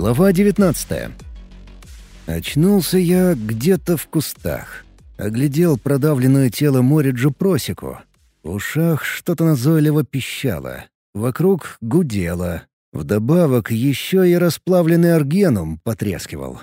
Глава 19 Очнулся я где-то в кустах. Оглядел продавленное тело Мориджу просеку. В ушах что-то назойливо пищало. Вокруг гудело. Вдобавок еще и расплавленный аргенум потрескивал.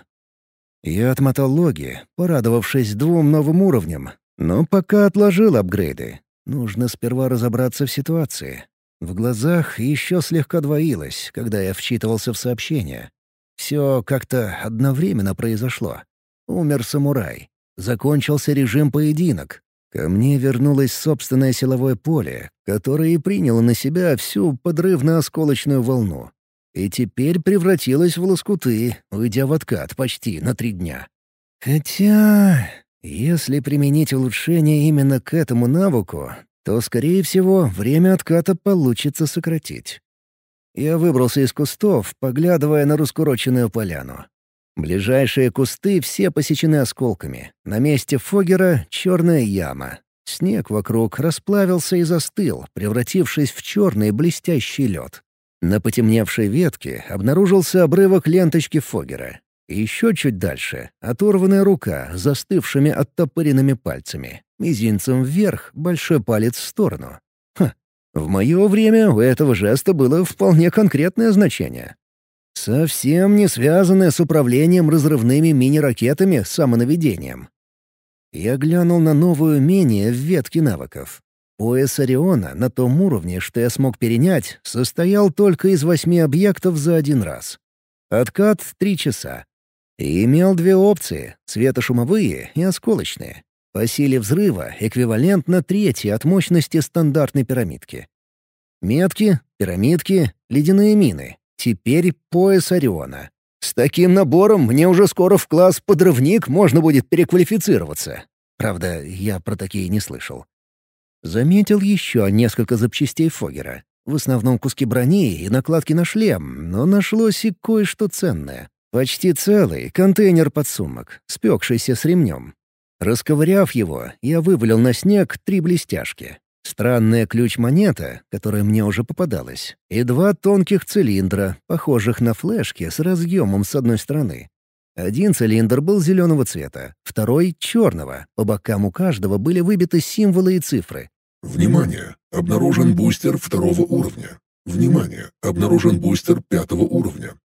Я отмотал логи, порадовавшись двум новым уровням, но пока отложил апгрейды. Нужно сперва разобраться в ситуации. В глазах еще слегка двоилось, когда я вчитывался в сообщение. Все как-то одновременно произошло. Умер самурай. Закончился режим поединок. Ко мне вернулось собственное силовое поле, которое и приняло на себя всю подрывно-осколочную волну. И теперь превратилось в лоскуты, уйдя в откат почти на три дня. Хотя, если применить улучшение именно к этому навыку, то, скорее всего, время отката получится сократить. Я выбрался из кустов, поглядывая на раскуроченную поляну. Ближайшие кусты все посечены осколками. На месте Фогера — черная яма. Снег вокруг расплавился и застыл, превратившись в черный блестящий лед. На потемневшей ветке обнаружился обрывок ленточки Фогера. Еще чуть дальше — оторванная рука с застывшими оттопыренными пальцами. Мизинцем вверх, большой палец в сторону. В мое время у этого жеста было вполне конкретное значение. Совсем не связанное с управлением разрывными мини-ракетами самонаведением. Я глянул на новое умение в ветке навыков. Пояс Ориона на том уровне, что я смог перенять, состоял только из восьми объектов за один раз. Откат — три часа. И имел две опции — светошумовые и осколочные. По силе взрыва эквивалентно третьей от мощности стандартной пирамидки. Метки, пирамидки, ледяные мины. Теперь пояс Ориона. С таким набором мне уже скоро в класс подрывник можно будет переквалифицироваться. Правда, я про такие не слышал. Заметил еще несколько запчастей Фогера. В основном куски брони и накладки на шлем, но нашлось и кое-что ценное. Почти целый контейнер подсумок, спекшийся с ремнем. Расковыряв его, я вывалил на снег три блестяшки. Странная ключ-монета, которая мне уже попадалась, и два тонких цилиндра, похожих на флешки с разъемом с одной стороны. Один цилиндр был зеленого цвета, второй — черного. По бокам у каждого были выбиты символы и цифры. «Внимание! Обнаружен бустер второго уровня. Внимание! Обнаружен бустер пятого уровня».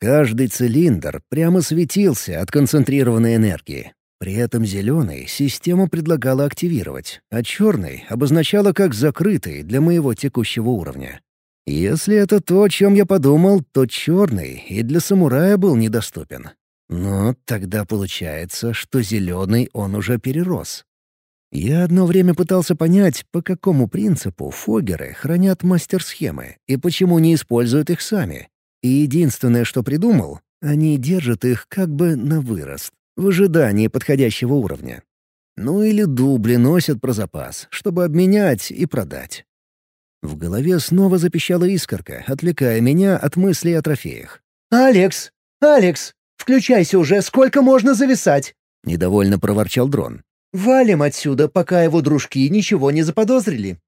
Каждый цилиндр прямо светился от концентрированной энергии. При этом зеленый система предлагала активировать, а черный обозначала как закрытый для моего текущего уровня. Если это то, о чем я подумал, то черный и для самурая был недоступен. Но тогда получается, что зеленый он уже перерос. Я одно время пытался понять, по какому принципу фогеры хранят мастер-схемы и почему не используют их сами. И единственное, что придумал, они держат их как бы на вырост в ожидании подходящего уровня. Ну или дубли носят про запас, чтобы обменять и продать. В голове снова запищала искорка, отвлекая меня от мыслей о трофеях. «Алекс! Алекс! Включайся уже, сколько можно зависать!» — недовольно проворчал дрон. «Валим отсюда, пока его дружки ничего не заподозрили».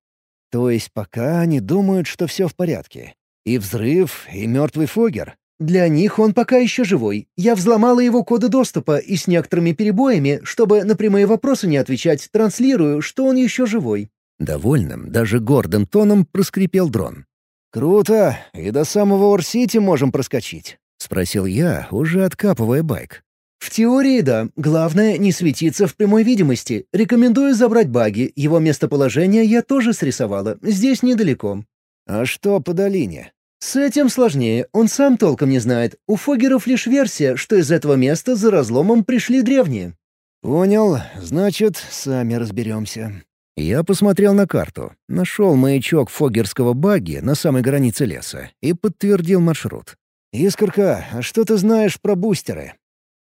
То есть пока они думают, что все в порядке. И взрыв, и мертвый Фогер. Для них он пока еще живой. Я взломала его коды доступа и с некоторыми перебоями, чтобы на прямые вопросы не отвечать, транслирую, что он еще живой». Довольным, даже гордым тоном проскрипел дрон. «Круто! И до самого Орсити можем проскочить?» — спросил я, уже откапывая байк. «В теории, да. Главное, не светиться в прямой видимости. Рекомендую забрать баги. Его местоположение я тоже срисовала. Здесь недалеко». «А что по долине?» С этим сложнее, он сам толком не знает. У Фогеров лишь версия, что из этого места за разломом пришли древние. «Понял. Значит, сами разберемся». Я посмотрел на карту, нашел маячок фогерского багги на самой границе леса и подтвердил маршрут. «Искорка, а что ты знаешь про бустеры?»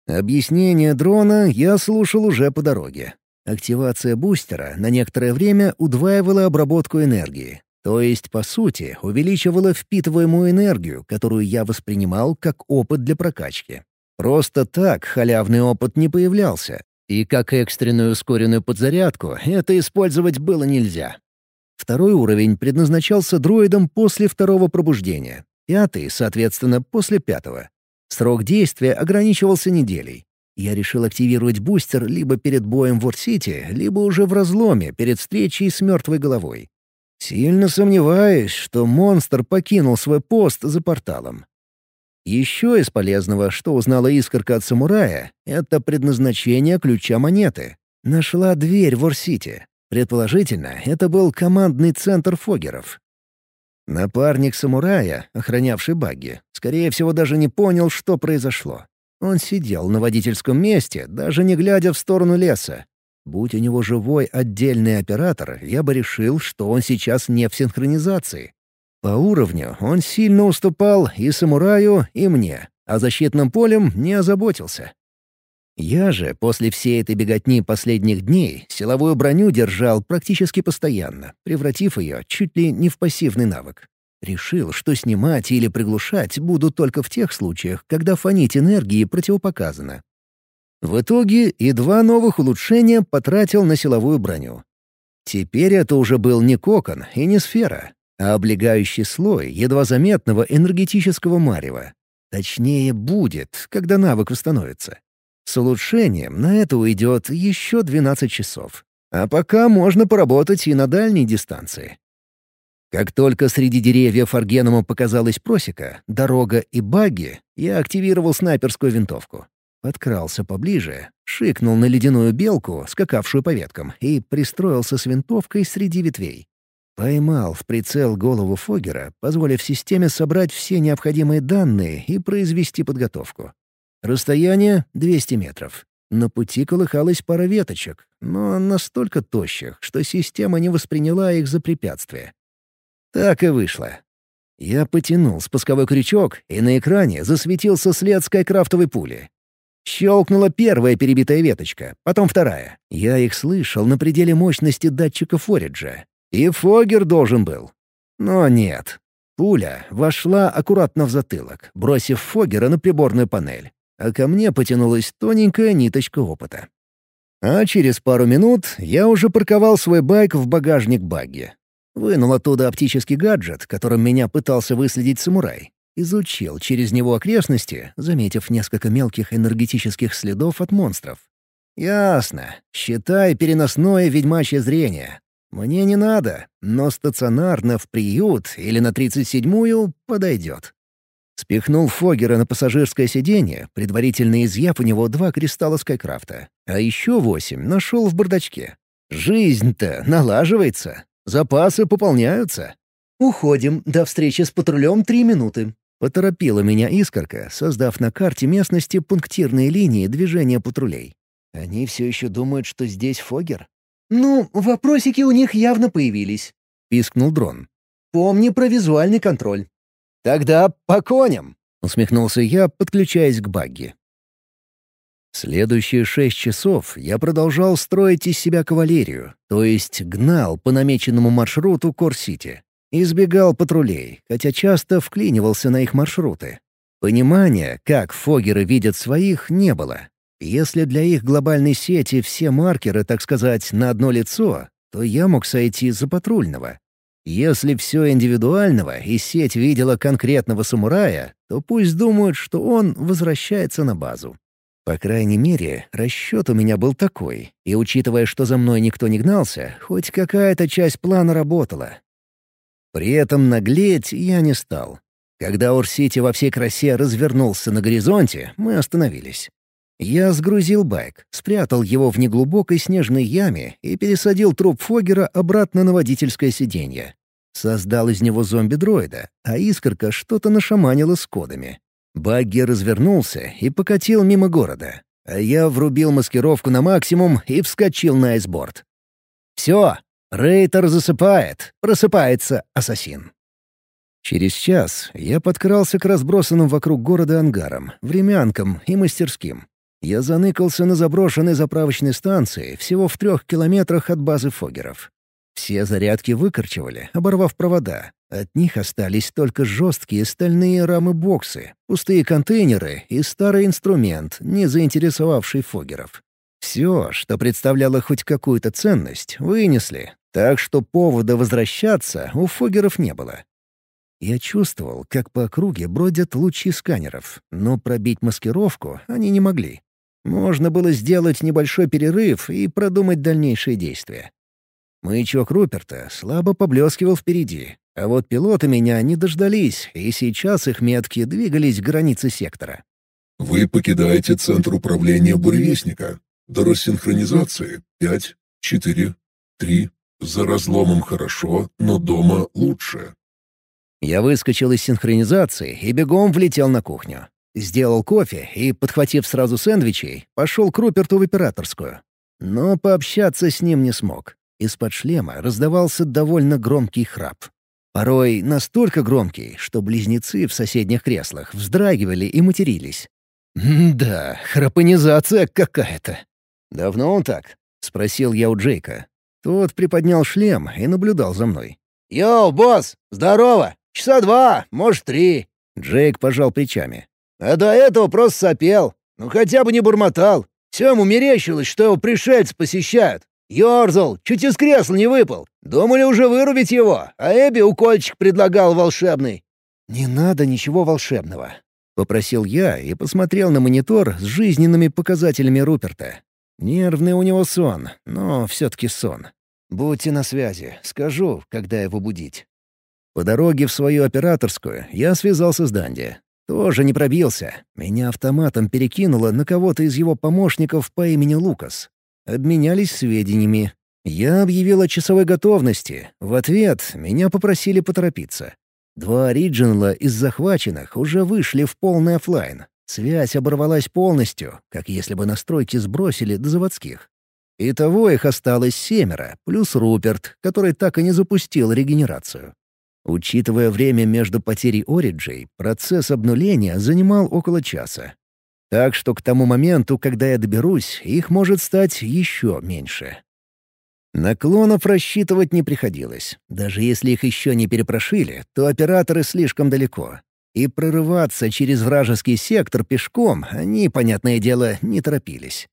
Объяснение дрона я слушал уже по дороге. Активация бустера на некоторое время удваивала обработку энергии, то есть, по сути, увеличивало впитываемую энергию, которую я воспринимал как опыт для прокачки. Просто так халявный опыт не появлялся, и как экстренную ускоренную подзарядку это использовать было нельзя. Второй уровень предназначался дроидам после второго пробуждения, пятый, соответственно, после пятого. Срок действия ограничивался неделей. Я решил активировать бустер либо перед боем в Орсити, либо уже в разломе перед встречей с мертвой головой. Сильно сомневаюсь, что монстр покинул свой пост за порталом. Еще из полезного, что узнала искорка от самурая, это предназначение ключа монеты. Нашла дверь в Орсити. Предположительно, это был командный центр фогеров. Напарник самурая, охранявший багги, скорее всего, даже не понял, что произошло. Он сидел на водительском месте, даже не глядя в сторону леса. Будь у него живой отдельный оператор, я бы решил, что он сейчас не в синхронизации. По уровню он сильно уступал и самураю, и мне, а защитным полем не озаботился. Я же после всей этой беготни последних дней силовую броню держал практически постоянно, превратив ее чуть ли не в пассивный навык. Решил, что снимать или приглушать буду только в тех случаях, когда фонить энергии противопоказано. В итоге и два новых улучшения потратил на силовую броню. Теперь это уже был не кокон и не сфера, а облегающий слой едва заметного энергетического марева. Точнее, будет, когда навык восстановится. С улучшением на это уйдет еще 12 часов. А пока можно поработать и на дальней дистанции. Как только среди деревьев Аргенума показалась просека, дорога и багги, я активировал снайперскую винтовку. Подкрался поближе, шикнул на ледяную белку, скакавшую по веткам, и пристроился с винтовкой среди ветвей. Поймал в прицел голову Фогера, позволив системе собрать все необходимые данные и произвести подготовку. Расстояние — 200 метров. На пути колыхалась пара веточек, но настолько тощих, что система не восприняла их за препятствие. Так и вышло. Я потянул спусковой крючок, и на экране засветился след скайкрафтовой пули. Щелкнула первая перебитая веточка, потом вторая. Я их слышал на пределе мощности датчика Фориджа. И Фогер должен был. Но нет. Пуля вошла аккуратно в затылок, бросив Фогера на приборную панель а ко мне потянулась тоненькая ниточка опыта. А через пару минут я уже парковал свой байк в багажник багги. Вынул оттуда оптический гаджет, которым меня пытался выследить самурай. Изучил через него окрестности, заметив несколько мелких энергетических следов от монстров. «Ясно. Считай переносное ведьмачье зрение. Мне не надо, но стационарно в приют или на тридцать седьмую подойдет». Спихнул Фогера на пассажирское сиденье, предварительно изъяв у него два кристалла Скайкрафта. А еще восемь нашел в бардачке. Жизнь-то налаживается. Запасы пополняются. «Уходим. До встречи с патрулем три минуты». Поторопила меня искорка, создав на карте местности пунктирные линии движения патрулей. Они все еще думают, что здесь Фогер? «Ну, вопросики у них явно появились», — пискнул дрон. «Помни про визуальный контроль. «Тогда по коням!» — усмехнулся я, подключаясь к багги. Следующие шесть часов я продолжал строить из себя кавалерию, то есть гнал по намеченному маршруту Кор-Сити. Избегал патрулей, хотя часто вклинивался на их маршруты. Понимания, как фогеры видят своих, не было. Если для их глобальной сети все маркеры, так сказать, на одно лицо, то я мог сойти за патрульного. Если все индивидуального и сеть видела конкретного самурая, то пусть думают, что он возвращается на базу. По крайней мере, расчет у меня был такой, и учитывая, что за мной никто не гнался, хоть какая-то часть плана работала. При этом наглеть я не стал. Когда Орсити во всей красе развернулся на горизонте, мы остановились. Я сгрузил байк, спрятал его в неглубокой снежной яме и пересадил труп Фогера обратно на водительское сиденье. Создал из него зомби-дроида, а искорка что-то нашаманила с кодами. Багги развернулся и покатил мимо города, а я врубил маскировку на максимум и вскочил на айсборд. «Все, Рейтер засыпает, просыпается ассасин». Через час я подкрался к разбросанным вокруг города ангарам, времянкам и мастерским. Я заныкался на заброшенной заправочной станции всего в трех километрах от базы Фогеров. Все зарядки выкорчевали, оборвав провода. От них остались только жесткие стальные рамы-боксы, пустые контейнеры и старый инструмент, не заинтересовавший Фогеров. Все, что представляло хоть какую-то ценность, вынесли, так что повода возвращаться у Фогеров не было. Я чувствовал, как по округе бродят лучи сканеров, но пробить маскировку они не могли. Можно было сделать небольшой перерыв и продумать дальнейшие действия. Маячок Руперта слабо поблескивал впереди, а вот пилоты меня не дождались, и сейчас их метки двигались к границе сектора. «Вы покидаете центр управления буревестника. До рассинхронизации — пять, четыре, три. За разломом хорошо, но дома лучше». Я выскочил из синхронизации и бегом влетел на кухню. Сделал кофе и, подхватив сразу сэндвичей, пошел к Руперту в операторскую. Но пообщаться с ним не смог. Из-под шлема раздавался довольно громкий храп. Порой настолько громкий, что близнецы в соседних креслах вздрагивали и матерились. «Да, храпонизация какая-то». «Давно он так?» — спросил я у Джейка. Тот приподнял шлем и наблюдал за мной. «Йоу, босс! Здорово! Часа два, может, три!» Джейк пожал плечами. «А до этого просто сопел. Ну хотя бы не бормотал. Все ему мерещилось, что его пришельцы посещают. Ёрзал, чуть из кресла не выпал. Думали уже вырубить его, а Эбби укольчик предлагал волшебный». «Не надо ничего волшебного», — попросил я и посмотрел на монитор с жизненными показателями Руперта. Нервный у него сон, но все-таки сон. Будьте на связи, скажу, когда его будить. По дороге в свою операторскую я связался с Данди. Тоже не пробился. Меня автоматом перекинуло на кого-то из его помощников по имени Лукас. Обменялись сведениями. Я объявил о часовой готовности. В ответ меня попросили поторопиться. Два оригинала из захваченных уже вышли в полный офлайн. Связь оборвалась полностью, как если бы настройки сбросили до заводских. Итого их осталось семеро, плюс Руперт, который так и не запустил регенерацию. Учитывая время между потерей Ориджей, процесс обнуления занимал около часа. Так что к тому моменту, когда я доберусь, их может стать еще меньше. Наклонов рассчитывать не приходилось. Даже если их еще не перепрошили, то операторы слишком далеко. И прорываться через вражеский сектор пешком они, понятное дело, не торопились.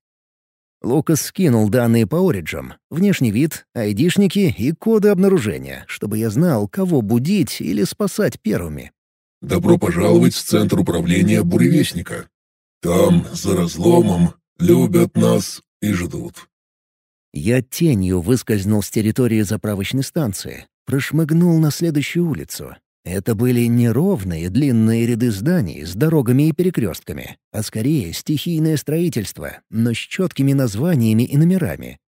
Лукас скинул данные по Ориджам, внешний вид, айдишники и коды обнаружения, чтобы я знал, кого будить или спасать первыми. «Добро пожаловать в Центр управления Буревестника. Там, за разломом, любят нас и ждут». Я тенью выскользнул с территории заправочной станции, прошмыгнул на следующую улицу это были не ровные длинные ряды зданий с дорогами и перекрестками, а скорее стихийное строительство, но с четкими названиями и номерами.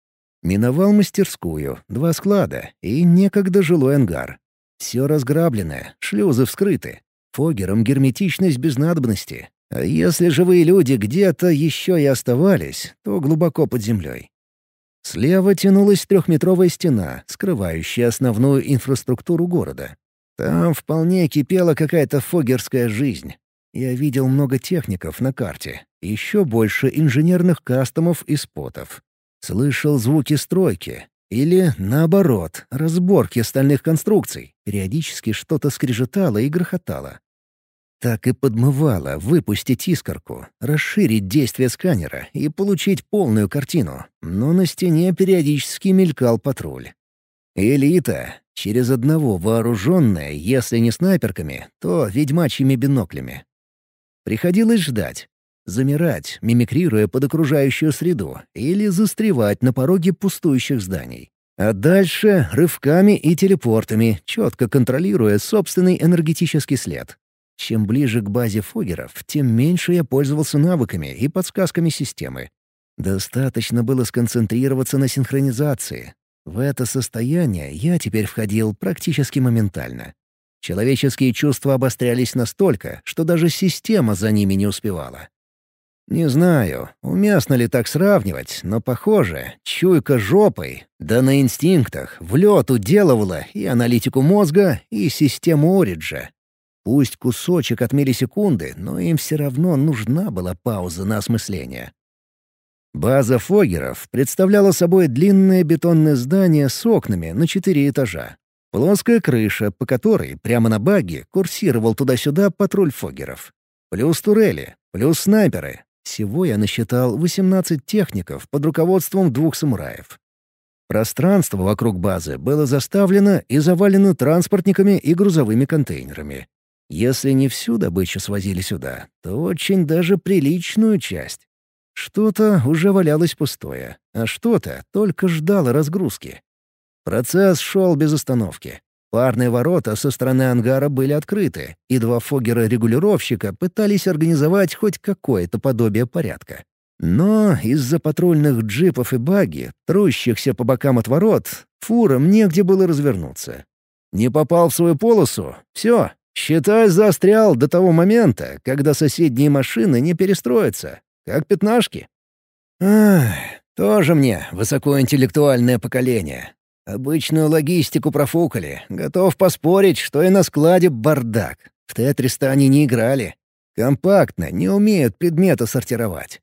Миновал мастерскую, два склада и некогда жилой ангар. Все разграбленное, шлюзы вскрыты. Фогером герметичность без надобности. А если живые люди где-то еще и оставались, то глубоко под землей. Слева тянулась трехметровая стена, скрывающая основную инфраструктуру города. Там вполне кипела какая-то фогерская жизнь. Я видел много техников на карте, еще больше инженерных кастомов и спотов. Слышал звуки стройки, или, наоборот, разборки стальных конструкций. Периодически что-то скрежетало и грохотало. Так и подмывало выпустить искорку, расширить действие сканера и получить полную картину, но на стене периодически мелькал патруль. Элита, через одного вооруженная, если не снайперками, то ведьмачьими биноклями. Приходилось ждать, замирать, мимикрируя под окружающую среду, или застревать на пороге пустующих зданий. А дальше — рывками и телепортами, четко контролируя собственный энергетический след. Чем ближе к базе фогеров, тем меньше я пользовался навыками и подсказками системы. Достаточно было сконцентрироваться на синхронизации, в это состояние я теперь входил практически моментально. Человеческие чувства обострялись настолько, что даже система за ними не успевала. Не знаю, уместно ли так сравнивать, но, похоже, чуйка жопой, да на инстинктах, в лед уделывала и аналитику мозга, и систему Ориджа. Пусть кусочек от миллисекунды, но им все равно нужна была пауза на осмысление. База Фогеров представляла собой длинное бетонное здание с окнами на четыре этажа. Плоская крыша, по которой прямо на баге курсировал туда-сюда патруль Фогеров. Плюс турели, плюс снайперы. Всего я насчитал 18 техников под руководством двух самураев. Пространство вокруг базы было заставлено и завалено транспортниками и грузовыми контейнерами. Если не всю добычу свозили сюда, то очень даже приличную часть. Что-то уже валялось пустое, а что-то только ждало разгрузки. Процесс шел без остановки. Парные ворота со стороны ангара были открыты, и два фоггера-регулировщика пытались организовать хоть какое-то подобие порядка. Но из-за патрульных джипов и баги, трущихся по бокам от ворот, фурам негде было развернуться. Не попал в свою полосу — все, считай, застрял до того момента, когда соседние машины не перестроятся, как пятнашки. Ах, тоже мне высокоинтеллектуальное поколение. Обычную логистику профукали. Готов поспорить, что и на складе бардак. В Тетриста они не играли. Компактно, не умеют предметы сортировать.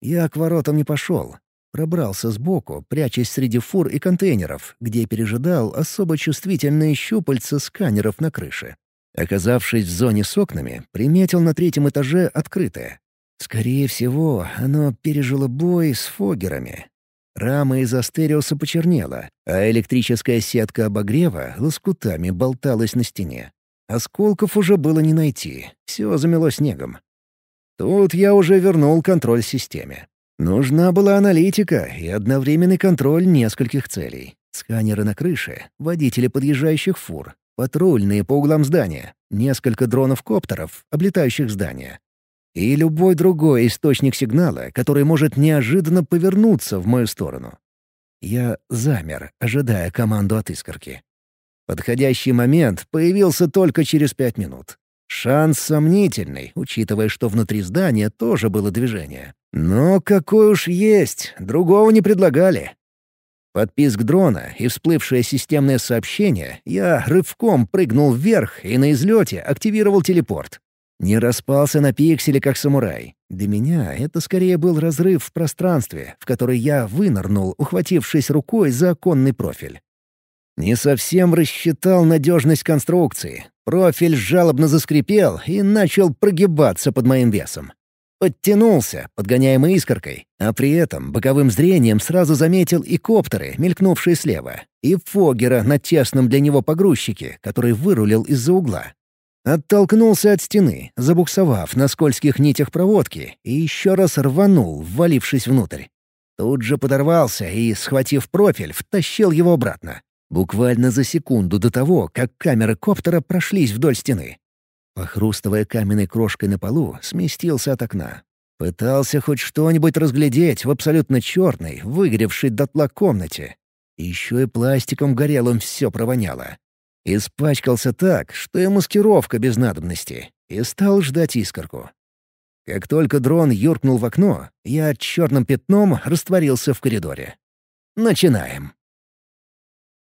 Я к воротам не пошел. Пробрался сбоку, прячась среди фур и контейнеров, где пережидал особо чувствительные щупальца сканеров на крыше. Оказавшись в зоне с окнами, приметил на третьем этаже открытое. Скорее всего, оно пережило бой с фогерами. Рама из астериуса почернела, а электрическая сетка обогрева лоскутами болталась на стене. Осколков уже было не найти, все замело снегом. Тут я уже вернул контроль системе. Нужна была аналитика и одновременный контроль нескольких целей. Сканеры на крыше, водители подъезжающих фур, патрульные по углам здания, несколько дронов-коптеров, облетающих здание. И любой другой источник сигнала, который может неожиданно повернуться в мою сторону. Я замер, ожидая команду от искорки. Подходящий момент появился только через пять минут. Шанс сомнительный, учитывая, что внутри здания тоже было движение. Но какой уж есть, другого не предлагали. Под писк дрона и всплывшее системное сообщение я рывком прыгнул вверх и на излете активировал телепорт. Не распался на пиксели, как самурай. Для меня это скорее был разрыв в пространстве, в который я вынырнул, ухватившись рукой за оконный профиль. Не совсем рассчитал надежность конструкции. Профиль жалобно заскрипел и начал прогибаться под моим весом. Подтянулся, подгоняемый искоркой, а при этом боковым зрением сразу заметил и коптеры, мелькнувшие слева, и Фогера на тесном для него погрузчике, который вырулил из-за угла. Оттолкнулся от стены, забуксовав на скользких нитях проводки, и еще раз рванул, ввалившись внутрь. Тут же подорвался и, схватив профиль, втащил его обратно. Буквально за секунду до того, как камеры коптера прошлись вдоль стены. Похрустывая каменной крошкой на полу, сместился от окна. Пытался хоть что-нибудь разглядеть в абсолютно черной, выгоревшей дотла комнате. Еще и пластиком горелым все провоняло. Испачкался так, что и маскировка без надобности, и стал ждать искорку. Как только дрон юркнул в окно, я черным пятном растворился в коридоре. Начинаем.